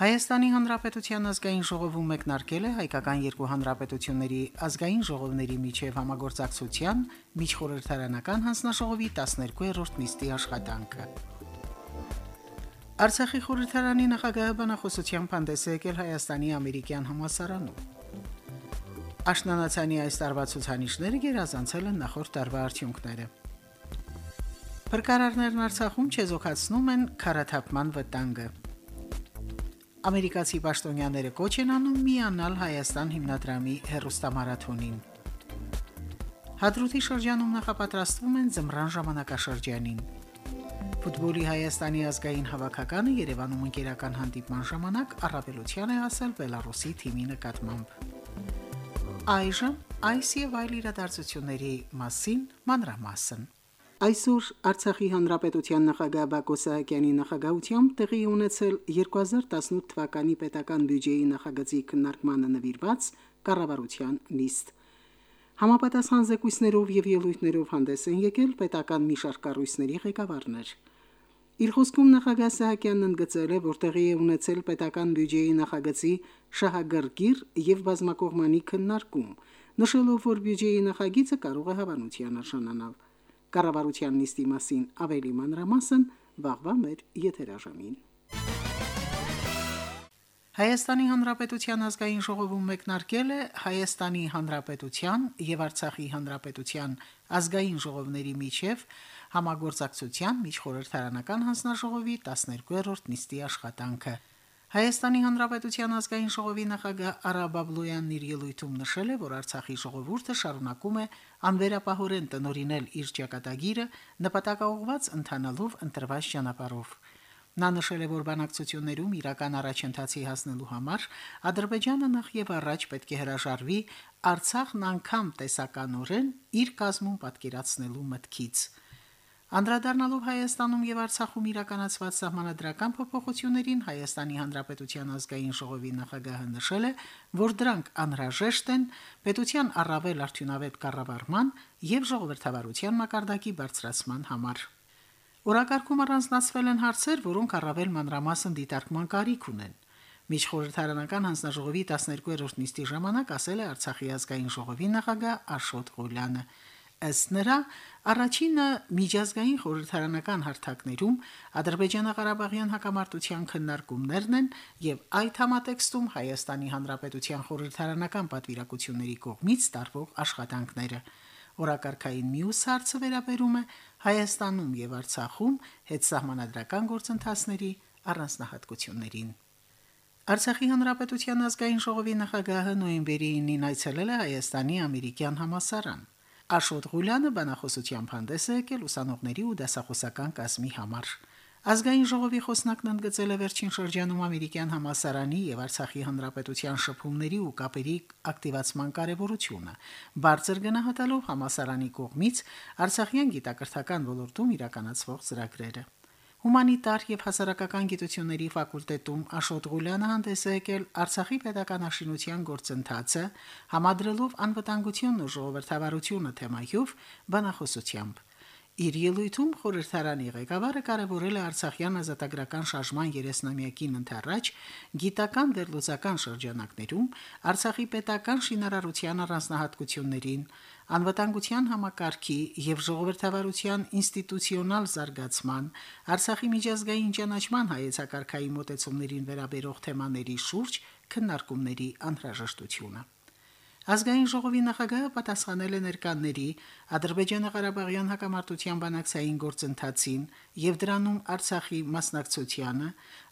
Հայաստանի Հանրապետության ազգային ժողովում մեկնարկել է հայկական երկու հանրապետությունների ազգային ժողովների միջև համագործակցության միջխորհրդարանական հանձնաժողովի 12-րդ նիստի աշխատանքը։ Արցախի խորհրդարանի նախագահը բանախոսությամբ հանդես է եկել Հայաստանի ամերիկյան համասարանում։ Աշնանացանի այս տարվա ցուցանիշները գերազանցել են նախորդ տարվա արդյունքները։ Փրկարարներն Արցախում չեզոքացնում են քարաթափման վտանգը։ Ամերիկացի պաշտոնյաները կոչ են անում միանալ Հայաստան հիմնադրամի հերոստամարաթոնին։ Հադրութի շրջանում նախապատրաստվում են զմռան ժամանակաշրջանին։ Ֆուտբոլի Հայաստանի ազգային հավաքականը Երևանում ընկերական հանդիպման ժամանակ առավելության է ասել Բելարուսի թիմի նկատմամբ։ Այժմ այս եւ այլ իրադարձությունների մասին մանրամասն։ Այսօր Արցախի հանրապետության նախագահ Բակո Սահակյանի նախագահությամբ տեղի ունեցել 2018 թվականի պետական բյուջեի նախագծի քննարկմանը նվիրված կառավարության նիստ։ Համապատասխան զեկույցներով եւ ելույթներով հանդես են եկել պետական մի շարք կառույցների ղեկավարներ։ Իր խոսքում նախագահ Սահակյանն ընդգծել է, որ տեղի է ունեցել պետական բյուջեի նախագծի շահագրգիռ եւ բազմակողմանի քննարկում, նշելով, որ բյուջեի նախագիծը կարող է հավանության արժանանալ։ Կառավարության նիստի մասին ավելի մանրամասն վաղվա մեր եթերաժամին։ Հայաստանի Հանրապետության ազգային ժողովում մեկնարկել է Հայաստանի Հանրապետության եւ Արցախի Հանրապետության ազգային ժողովների միջև համագործակցության միջխորհրդարանական հանձնաժողովի 12-րդ նիստի աշխատանքը։ Հայաստանի Հանրապետության ազգային ժողովի նախագահ Արա Բաբլոյանն իր ելույթում նշել է, որ Արցախի ժողովուրդը շարունակում է անվերապահորեն տնորինել իր ճակատագիրը նպատակաուղված ընթանալով ընտրված ճանապարհով։ Նա նշել է, որ բանակցություններում իրական առաջընթացի հասնելու համար Ադրբեջանը նախ եւ առաջ պետք է հրաժարվի Արցախն անգամ տեսականորեն իր կազմում պատկերացնելու մտքից։ Անդրադառնալով Հայաստանում եւ Արցախում իրականացված սահմանադրական փոփոխություններին Հայաստանի Հանրապետության ազգային ժողովի նախագահը նշել է, որ դրանք անհրաժեշտ են պետության առավել արդյունավետ կառավարման եւ ժողովրդավարության մակարդակի բարձրացման համար։ Օրակարգում առանձնացվել են հարցեր, որոնք առավել մանրամասն դիտարկման կարիք ունեն։ Միջխորհրդարանական հանձնաժողովի 12-րդ նիստի ժամանակ ասել է Արցախի ազգային ժողովի նախագահ Աշոտ Ղուլյանը։ Ըստ նրա, առաջինը միջազգային խորհրդարանական հարթակներում Ադրբեջանա-Ղարաբաղյան հակամարտության քննարկումներն են եւ այդ համատեքստում Հայաստանի Հանրապետության խորհրդարանական պատվիրակությունների կողմից տարվող աշխատանքները։ Օրակարգային մյուս հարցը վերաբերում է Հայաստանում եւ Արցախում հետսահմանադրական գործընթացների առանձնահատկություններին։ Արցախի Հանրապետության ազգային ժողովի նախագահը նոյեմբերի 9-ին այցելել է Հայաստանի ամերիկյան համասարան։ Աշոտ Ղուլյանը բանախոսությամբ հանդես է եկել ուսանողների ու դասախոսական կազմի համար։ Ազգային ժողովի խոսնակն ընդգծել է վերջին շրջանում ամերիկյան համասարանի եւ Արցախի հանրապետության շփումների ու կապերի ակտիվացման կարեւորությունը, բարձր գնահատելով համասարանի կողմից Արցախյան գիտակրթական ոլորտում իրականացվող ծրագրերը։ Հումանիտար եւ հասարակական գիտությունների ֆակուլտետում Աշոտ Ղուլյանը հանդես է եկել Արցախի պետական աշինության գործընթացը, համադրելով անվտանգությունն ու ժողովրդավարությունը թեմայով բանախոսությամբ։ Իր ելույթում խորհրդարանի ղեկավարը կարևորել է Արցախյան ազատագրական շարժման 30-ամյակին ընթരാճ գիտական վերլուծական շրջանակներում Արցախի պետական շինարարության առանձնահատկություններին, անվտանգության համակարգի եւ ժողովրդավարության ինստիտուցիոնալ զարգացման, Արցախի միջազգային ճանաչման հայեցակարգային մոտեցումներին վերաբերող թեմաների շուրջ քննարկումների անհրաժեշտությունը։ Ազգային ժողովի նախագահը պատասխանել է ներկանների Ադրբեջանա-Ղարաբաղյան հակամարտության բանակցային գործընթացին եւ դրանում Արցախի մասնակցությանը,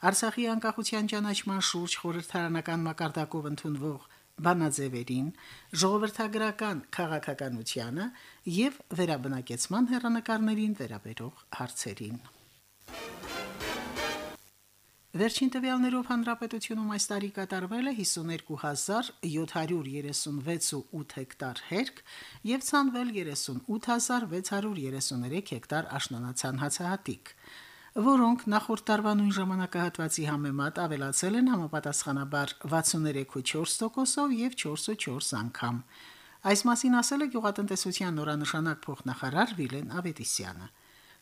Արցախի անկախության ճանաչման շուրջ խորհրդարանական մակարդակով ընդունվող բանաձևերին, ժողովրդագրական քաղաքականությանը եւ վերաբնակեցման հերանեկարներին վերաբերող հարցերին։ Վերջին տվյալներով հանրապետությունում այս տարի կատարվել է 52736 հեկտար հերկ եւ ցանվել 38633 հեկտար աշնանացան հացահատիկ, որոնք նախորդ տարվա նույն ժամանակահատվածի համեմատ ավելացել են համապատասխանաբար 63.4%-ով եւ 4.4 անգամ։ Այս մասին ասել է գյուղատնտեսության նորանշանակ փոխնախարար Վիլեն Ավետիսյանը։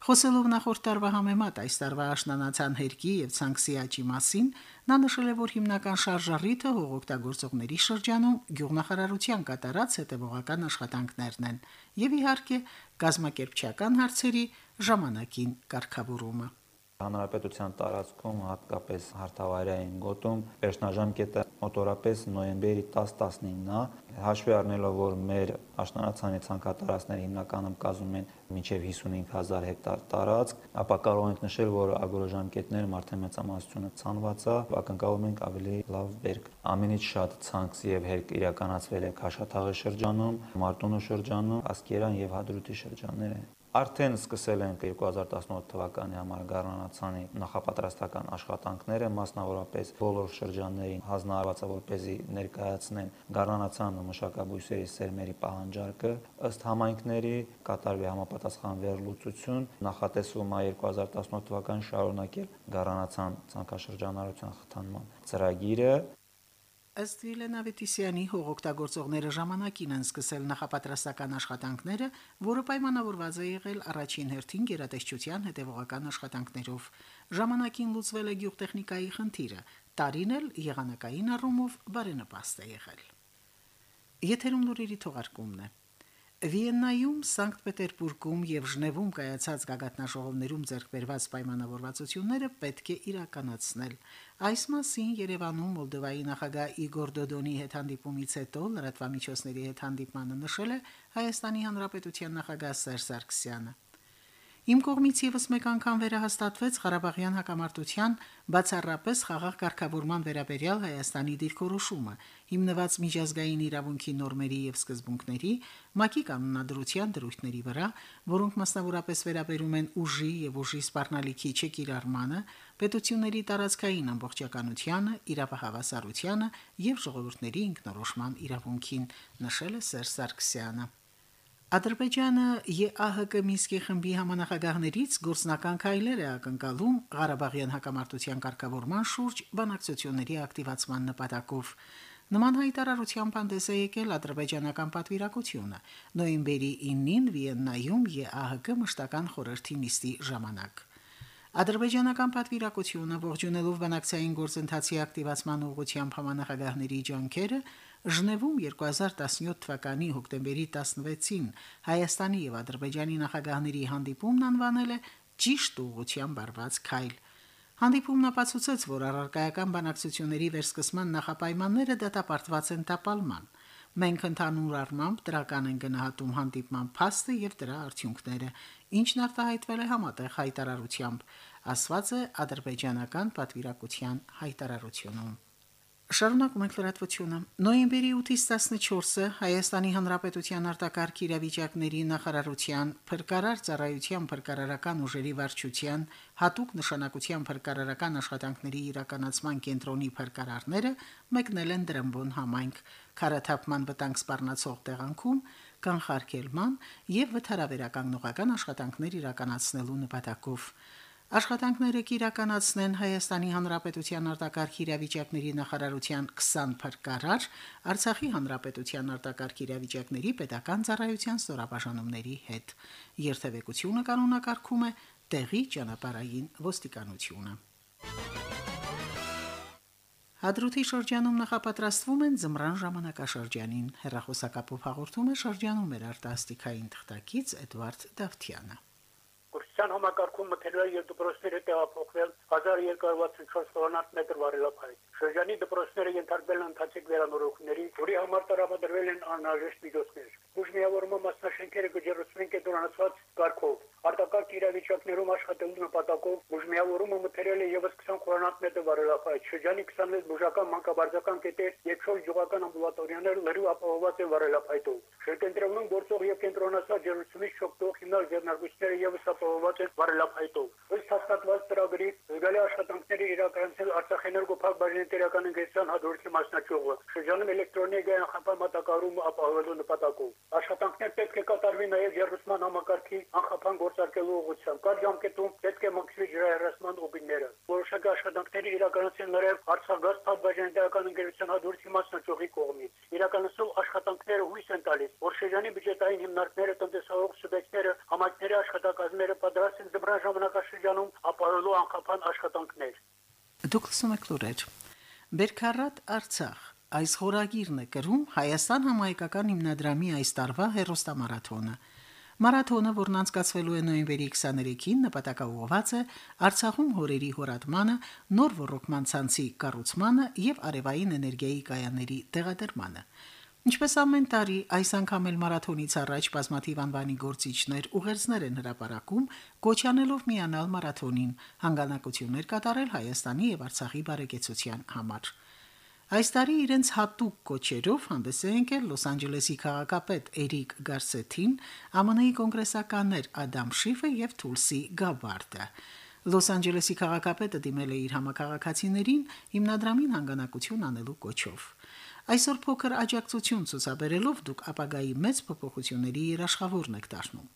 Խոսելով նախորդ տարվա համեմատ այս տարվա աշնանացան հերկի եւ ցանքսի աճի մասին, նա նշել է, որ հիմնական շարժառիթը հողօգտագործողների շրջանում գյուղնախարարության կատարած հետևողական աշխատանքներն են եւ իհարկե գազམ་ակերպչական հարցերի ժամանակին կարգավորումը։ Հանրապետության տարածքում հատկապես հարթավայրային գոտում վերջնաժամկետը մոտորապես նոյեմբերի 10-19-ն է հաշվի առնելով որ մեր աշնանացանի ցանկատարածները հիմնականում կազմում են մինչև 55000 հեկտար տարածք, ապա կարող ենք նշել, որ ագորոժամկետներում արդեն մեծամասնությունը ցանված է, ակնկալում ենք ավելի լավ բերք։ Ամենից շատ ցանքս եւ հերկ իրականացվել է Քաշաթաղի շրջանում, Մարտունու շրջանում, Ասկերան եւ Հադրութի շրջանները։ Արդեն սկսել ենք 2018 թվականի համար գառնանացանի նախապատրաստական աշխատանքները, մասնավորապես բոլոր շրջաններին հանձնարարվածը որպեսզի ներկայացնեն գառնանացան մշակաբույսերի սերմերի պահանջարկը, ըստ համայնքների կատարվի համապատասխան վերլուծություն, նախատեսվում է 2018 թվականին շարունակել գառնանացան ցանկաշրջանառության խթանման ծրագիրը Ըստ Վիլեն Ավետիսյանի հողօգտագործողները ժամանակին են սկսել նախապատրաստական աշխատանքները, որը պայմանավորված է եղել առաջին հերթին գերատեսչության հետևողական աշխատանքներով։ Ժամանակին լուծվել է գյուղտեխնիկայի խնդիրը, տարին էլ եղանակային առումով բարենպաստ է եղել։ Եթերում լուրերի թողարկումն է։ Վիեննայում, Սանկտ Պետերբուրգում եւ Ժնևում կայացած գագաթնաժողովներում ձեռքբերված պայմանավորվածությունները պետք է իրականացնել։ Այս մասին Երևանում Մոլդովայի նախագահ Իգոր Դոդոնի հետ հանդիպումից հետո լրատվամիջոցների հետ հանդիպմանը նշել է Հայաստանի Հանրապետության նախագահ Սերժ Սարգսյանը։ Իմ կողմից եւս մեկ անգամ վերահաստատվեց Ղարաբաղյան հակամարտության բացառապես խաղաղ կարգավորման վերաբերյալ Հայաստանի դիրքորոշումը, հիմնված միջազգային իրավունքի նորմերի եւ սկզբունքների, ՄԱԿ-ի կանոնադրության դրույթների վրա, որոնք մասնավորապես վերաբերում են ուժի եւ ուժի սպառնալիքի չկիրառմանը, պետությունների տարածքային ամբողջականությանը, իրավահավասարությանը եւ ժողովուրդների ինքնորոշման իրավունքին, նշել է Սերժ Սարգսյանը։ Ադրբեջանը ԵԱՀԿ Մինսկի խմբի համանախագահներից գործնական քայլեր է ակնկալում Ղարաբաղյան հակամարտության կարգավորման շուրջ բանակցությունների ակտիվացման նպատակով։ Նման հայտարարությամբ հանդես է եկել ադրբեջանական պատվիրակությունը նոյեմբերի 9-ին Վիեննայում ԵԱՀԿ մշտական խորհրդի նիստի ժամանակ։ Ադրբեջանական պատվիրակությունը ողջունելով բանակցային գործընթացի ակտիվացման ուղղությամբ համանախագահների ջանքերը Ժնևում 2017 թվականի հոկտեմբերի 16-ին Հայաստանի եւ Ադրբեջանի նախագահների հանդիպումն անվանել է ճիշտ ուղղությամբ արված քայլ։ Հանդիպումն ապացուցեց, որ առարկայական բանակցությունների վերսկսման նախապայմանները դատապարտված են տապալման։ Մենք ընդհանուր առմամբ դրական են գնահատում հանդիպման փաստը եւ դրա արդյունքները, ինչն արտահայտվել է համատեղ հայտարարությամբ, ասված է ադրբեջանական պատվիրակության հայտարարությունում։ Շարունակում ենք լրատվությունը։ Նոյեմբերի 8-ից 14-ը Հայաստանի Հանրապետության արտակարգ իրավիճակների նախարարության փրկարար ծառայության փրկարարական ուժերի վարչության հատուկ նշանակության փրկարարական աշխատանքների իրականացման կենտրոնի փրկարարները մեկնել են Դրամբոն համայնք քարաթափման վտանգ սպառնացող տեղանքում կանխարգելման եւ վթարավերականգնողական աշխատանքներ իրականացնելու նպատակով։ Աշխատանքները կիրականացնեն Հայաստանի Հանրապետության արտակարգ իրավիճակների նախարարության 20 փրկարար, Արցախի Հանրապետության արտակարգ իրավիճակների պետական ծառայության ստորաբաժանումների հետ։ Երթևեկությունը կանոնակարգում է տեղի ճանապարհային ոստիկանությունը։ Հադրութի շրջանում նախապատրաստվում են զմրան ժամանակաշրջանին։ Հերրախոսակապով հաղորդում է շրջանում մեր արտասթիկային թղթակից Էդվարդ Դավթյանը։ Կուրսյան համակարգում մթերյալ եւ դպրոցները տեղափոխվել 1264 տոննատ մետր վարելափայտ։ Շրջանի դպրոցները ենթարկվել են ընթացիկ վերանորոգումների, որի համար տրամադրվել են անհրաժեշտ միջոցներ։ Բուժմիավորումը մասնաշենքերը կջերուցվեն կենտրոնացված կարգով։ Արտակարգ իրավիճակներում աշխատելու նպատակով բուժմիավորումը մթերյալ է եւս 20 տոննատ մետր վարելափայտ։ Շրջանի 26 բուժական մանկաբարձական կետեր եւ 4 գյուղական ամբուլատորիաներ լրիվ ապահովված են վարելափայտով։ Շրջենտրոնում գործող եւ կենտրոնացած ջերմությունից շոկտող հիմնալ ձեռնարկությունները եւս ապահովված են վարելափայտով։ Ըստ հաստատված ծրագրի զգալի աշխատանքների իրականացնել Արցախ էներգոփակ բաժնետերական ընկերության հաջորդի մասնակցողը շրջանում էլեկտրոէներգիայի խմբի մատակարարումը ապահովելու նպատակով։ Աշխատանքներ պետք է կատարվի նաեւ ջերմության համակարգի անխափան գործարկելու ուղղությամբ։ Կար ժամկետում պետք է մաքրվի ջրահեռացման ուղիները։ Որոշակի աշխատանքների իրականացնել նաև Արցախգազ փաբաժանետական ընկերության հաջորդի մասնակցողի կողմից։ Իրականացնող աշխատանքները հույս են տալիս, որ շրջանի բյուջետային հիմնարկները, տնտեսահող սուբյեկտները, համայնքների աշխատակազմերը պատրաստ են ձմռան ժամանակաշրջանում ապահովելու անխափան աշխատանքներ։ Դուք լսում եք լուրեր։ Բերքարատ Արցախ այս խորագիրն է կրում Հայաստան համայնքական հիմնադրամի այս տարվա հերոստամարաթոնը։ Մարաթոնը, որն անցկացվելու է նոյեմբերի 23-ին, նպատակաուղղված է Արցախում հորերի հորատմանը, նոր ռոռոկման ցանցի կառուցմանը եւ արևային էներգիայի կայանների տեղադրմանը։ Ինչպես ամեն տարի, այս անգամ էլ մարաթոնից առաջ բազմաթիվ անվանի գործիչներ ուղերձներ են հրապարակում, կոչանելով միանալ մարաթոնին, հանգանակություններ կատարել Հայաստանի եւ Արցախի բարեկեցության համար։ Այս տարի իրենց հատուկ կոչերով հանդես է եկել Լոս Անջելեսի քաղաքապետ Էրիկ Գարսեթին, ԱՄՆ-ի կոնգրեսականներ Ադամ Շիֆը եւ Թուլսի Գաբարտը։ Լոս Անջելեսի քաղաքապետը դիմել է իր համակարգացիներին հիմնադրամին հանգանակություն անելու կոչով։ Այսօր փոքր աջակցություն ցուցաբերելով դուք ապագայի մեծ փոփոխությունների երաշխավորն եք դառնում։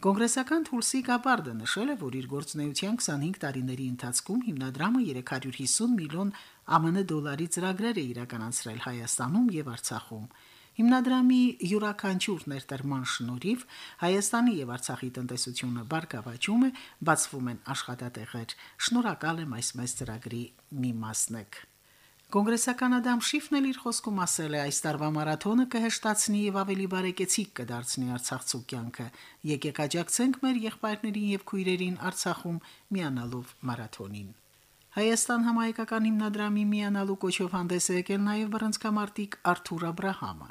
Կոնգրեսական Թուլսի Գաբարդը նշել է, որ իր գործունեության 25 տարիների ընթացքում հիմնադրամը 350 միլիոն ԱՄՆ դոլարի ծրագրեր է իրականացրել Հայաստանում եւ Արցախում։ Հիմնադրամի յուրաքանչյուր ներդրման շնորհիվ Հայաստանի եւ Արցախի տնտեսությունը բարգավաճում է, բացվում են աշխատատեղեր։ Շնորհակալ եմ այս մեծ ծրագրի մի մասնեք։ Կոնգրեսական Ադամ Շիֆն էլ իր խոսքում ասել է, այս տարվա մարաթոնը կհեշտացնի եւ ավելի բարեկեցիկ կդարձնի Արցախցու կյանքը։ Եկեք աջակցենք մեր եղբայրներին եւ քույրերին Արցախում միանալով մարաթոնին։ Հայաստան համայնքական հիմնադրամի միանալու կոչով հանդես է եկել նաև բռնցքամարտիկ Արթուր Աբ รา համը։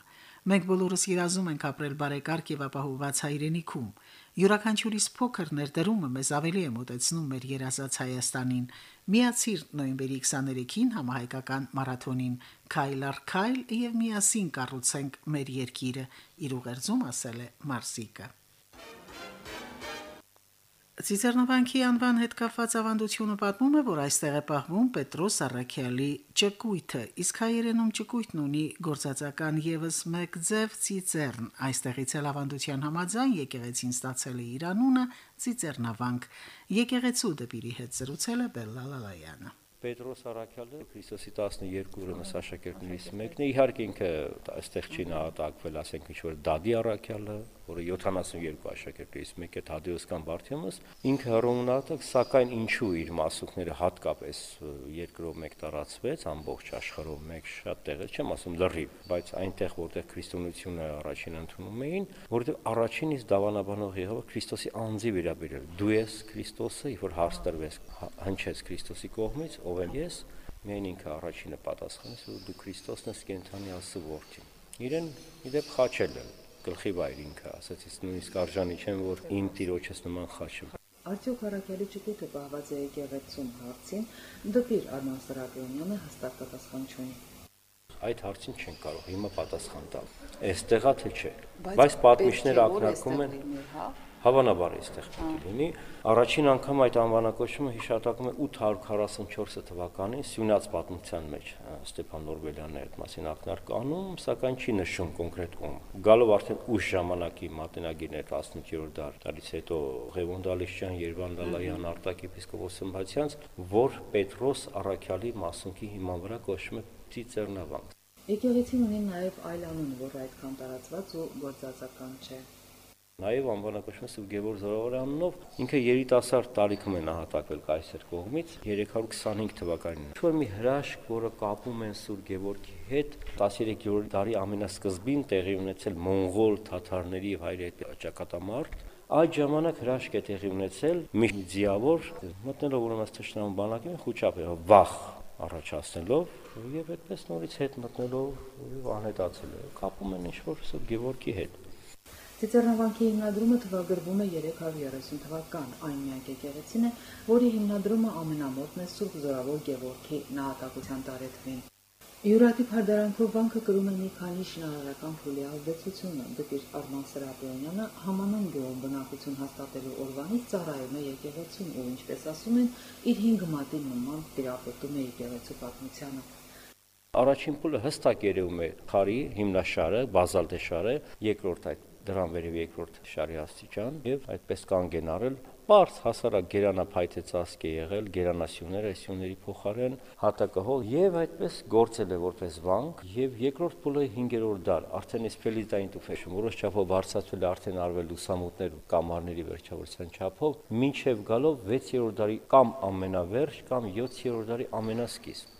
Մենք բոլորս երազում ենք ապրել բարեկարգ եւ ապահովված հայրենիքում։ Յուրաքանչյուրիս փոքր ներդրումը մեզ ավելի է մոտեցնում մեր երազած Հայաստանին։ Միացիր նոյեմբերի 23-ին համահայկական մարաթոնին Քայլ առ քայլ եւ միասին կառուցենք մեր երկիրը։ Իր ուղերձում ասել է Մարսիկը։ Ցիզեռնավանքի անվան հետ կապված ավանդությունը պատմում է, որ այստեղ է պահվում Պետրոս Արաքյալի ճկույթը, իսկ հայերենում ճկույթն ունի գործածական եւս մեկ ձև Ցիզեռն։ Այստեղից էլ ավանդության համաձայն եկեղեցին ստացել է իր անունը Ցիզեռնավանք։ Եկեղեցու դեպիրի հետ զրուցել է Բելլալալայանը։ Պետրոս Արաքյալը Քրիստոսի 12 ուրեմն աշակերտներից մեկն է։ Իհարկե ինքը այստեղ չի նահատակվել, ասենք ինչ որ Դադի Արաքյալը, որը 72 աշակերտներից մեկը Թադեոս կամ Բարթյոմոս, ինքը հռոմնատակ, սակայն ինչու իր մասուկները հատկապես երկրով մեկ տարածվեց ամբողջ աշխարհով մեկ շատ տեղը, չեմ ասում լրիվ, բայց այնտեղ որտեղ քրիստոնեությունը առաջին ընդունում էին, որտեղ առաջինից դավանաբանող Եհովա Քրիստոսի անձի վերաբերել։ Դու ես Քրիստոսը, որ հարց տրվեց, հնչեց Քրիստոսի կողմից, ով եմ ես, միայն ինքը առաջինը պատասխանեց, որ դու Քրիստոսն ես կենթանի Աստծո որդին։ Իրեն իդեպ խաչել են գլխի վայր ինքը, ասաց ես նույնիսկ արժանի չեմ, որ իմ տիրոջս նման խաչեմ։ Արդյոք Հարակյալի ճկուտը պահված է եկեղեցում հարցին, դեպիր Արման Սրապյոնյանը հստակ պատասխան չունի։ Այդ հարցին չեն կարող հիմա պատասխան տալ։ Այստեղա թե չէ։ Բայց պատմիչները ակնարկում են, Հավանաբար այստեղ պետք է լինի։ Առաջին անգամ այդ անվանակոչումը հիշատակում է 844 թվականին Սյունյաց պատմության մեջ Ստեփան Նորբելյանը այդ մասին ակնարկ անում, սակայն չի նշում կոնկրետ ում։ Գալով արդեն ուշ ժամանակի մատենագիրներ 18-րդ դար, դարից հետո Ղևոն Դալիշյան, Երվան Դալայան, Արտակ եպիսկոպոս Սմբացյանց, որ Պետրոս Արաքյալի մասունքի հիման վրա կոչվում է Ծիծեռնավանք։ Եկեղեցին ունի նաև այլ անուն, որ այդքան տարածված ու գործածական չէ։ Նաև անվանակոչվում է Սուրբ Գևորգ Զորավարանով, ինքը երիտասարդ տարիքում է նահատակվել կայսեր կողմից 325 թվականին։ Ինչ-որ մի հրաշք, որը կապում են Սուրբ Գևորգի հետ 13-րդ դարի ամենասկզբին տեղի ունեցել մոնղոլ թաթարների եւ հայրենի ճակատամարտ, Այդ ժամանակ հրաշք է տեղի ունեցել մի ձիավոր մտնելով ուրեմն թշնամու բանակին խոչապը վախ առաջացնելով եւ այդպես նորից հետ մտնելով անհետացել Կապում են ինչ-որ Սուրբ Գևորգի հետ։ Ծիծեռնավանքի հիմնադրումը թվագրվում է 330 թվական, այն միակ եկեղեցին է, որի հիմնադրումը ամենամոտն է Սուրբ Զորավոր Գևորգի նահատակության տարեթվին։ Յուրատիպ հարդարանքով բանկը կրում է մի քանի շինարարական փուլի ազդեցությունը։ Դեպի Արման Սրապյոնյանը համանուն գյուղում բնակություն հաստատելու օրվանից ծառայում է եկեղեցում ու ինչպես ասում են, իր 5 մատի նման տիրապետում է եկեղեցու պատմությանը։ Առաջին փուլը հստակ երևում է քարի հիմնաշարը, բազալտե շարը, երկրորդ այդ դրան վերև երկրորդ շարի աստիճան եւ այդպես կանգ են առել Պարզ հասարակ գերանափայթե ծածկ է եղել, գերանասյունները սյունների փոխարեն հատակահող եւ այդպես գործել է որպես վանք եւ երկրորդ փուլը 5-րդ դար արդեն իսպելիտային տուֆեշը որոշ չափով բարձրացվել է արդեն արվել լուսամուտներ ու կամարների վերջավորության չափով մինչեւ գալով 6-րդ դարի կամ ամենավերջ կամ 7-րդ դարի ամենասկիզբ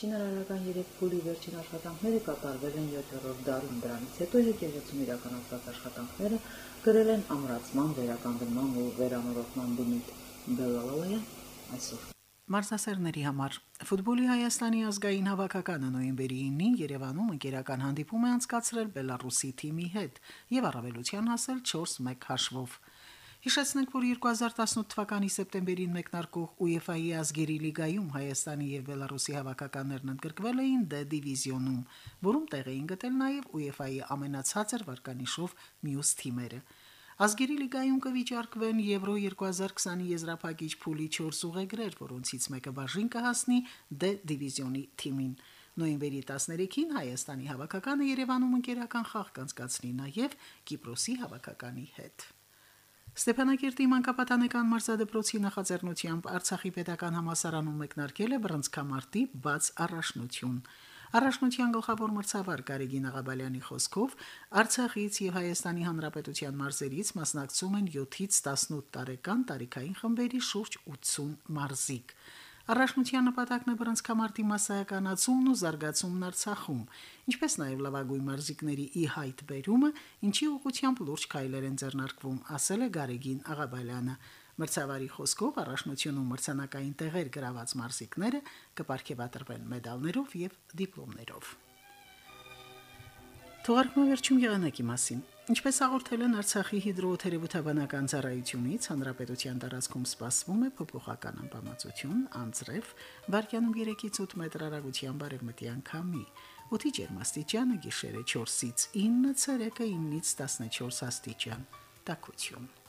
Շինարարական 3 փուլի վերջին աշխատանքները կատարվել են 7-րդ դարում, դրանից հետո եկեղեցում իրականացված աշխատանքները գրել են ամրացման, վերականգնման ու վերանորոգման բնույթ։ Բելալալայան այսօր Մարզասերների համար ֆուտբոլի Հայաստանի ազգային հավաքականը նոյեմբերի 9-ին Երևանում ընկերական հանդիպում է անցկացրել Բելարուսի թիմի հետ եւ առավելության հասել 4-1 հաշվով։ Հիշեցնենք, որ 2018 թվականի սեպտեմբերին մեկնարկող UEFA-ի ազգերի լիգայում Հայաստանի եւ Բելարուսի հավաքականներն ընդգրկվել էին D դիվիզիոնում, որում տեղ էին գտել նաեւ UEFA-ի ամենացածր վարկանիշով մյուս թիմերը։ Ազգերի լիգայում կվիճարկվեն Եվրո 2020-ի եզրափակիչ փուլի 4 ուղեգրեր, որոնցից մեկը բաժին կհասնի D դիվիզիոնի թիմին։ Նոյեմբերի 13-ին Հայաստանի հավաքականը Երևանում ընկերական խաղ կանցկացնի նաև Կիպրոսի հավաքականի հետ։ Ստեփանակերտի մանկապատանեկան մարզադպրոցի նախաձեռնությամբ Արցախի պետական համասարանում մեկնարկել է բռնցքամարտի բաց առաջնություն։ Առաջնության գլխավոր մրցավար Գարեգին Աղաբալյանի խոսքով Արցախից եւ Հայաստանի Հանրապետության մարզերից մասնակցում են 7-ից 18 տարեկան տարիքային խմբերի շուրջ 80 մարզիկ։ Առաջնության նպատակն է բռնցքամարտի massայականացումն ու զարգացումն Արցախում, ինչպես նաև լավագույն մարզիկների ի հայտ բերումը, ինչի ուղղությամբ լուրջ քայլեր են ձեռնարկվում, ասել է Գարեգին Աղաբալյանը։ Մրցավարի խոսքով առաջնությունում մրցանակային տեղեր գրաված մարզիկները կպարգևատրվեն մեդալներով եւ դիպլոմներով։ Թողարկման վերջում եղանակի մասին։ Ինչպես հաղորդել են Արցախի հիդրոթերապևտաբանական ծառայությունից, հանրապետության տարածքում սպասվում է փոփոխական անբավարարություն, անձրև, վարկյանում 3-ից 8 մետր հեռագության բարևմտյան քամի։ Օդի ջերմաստիճանը գիշերը 4-ից 9, ցերեկը 9-ից 14 աստիճան։ Տակություն։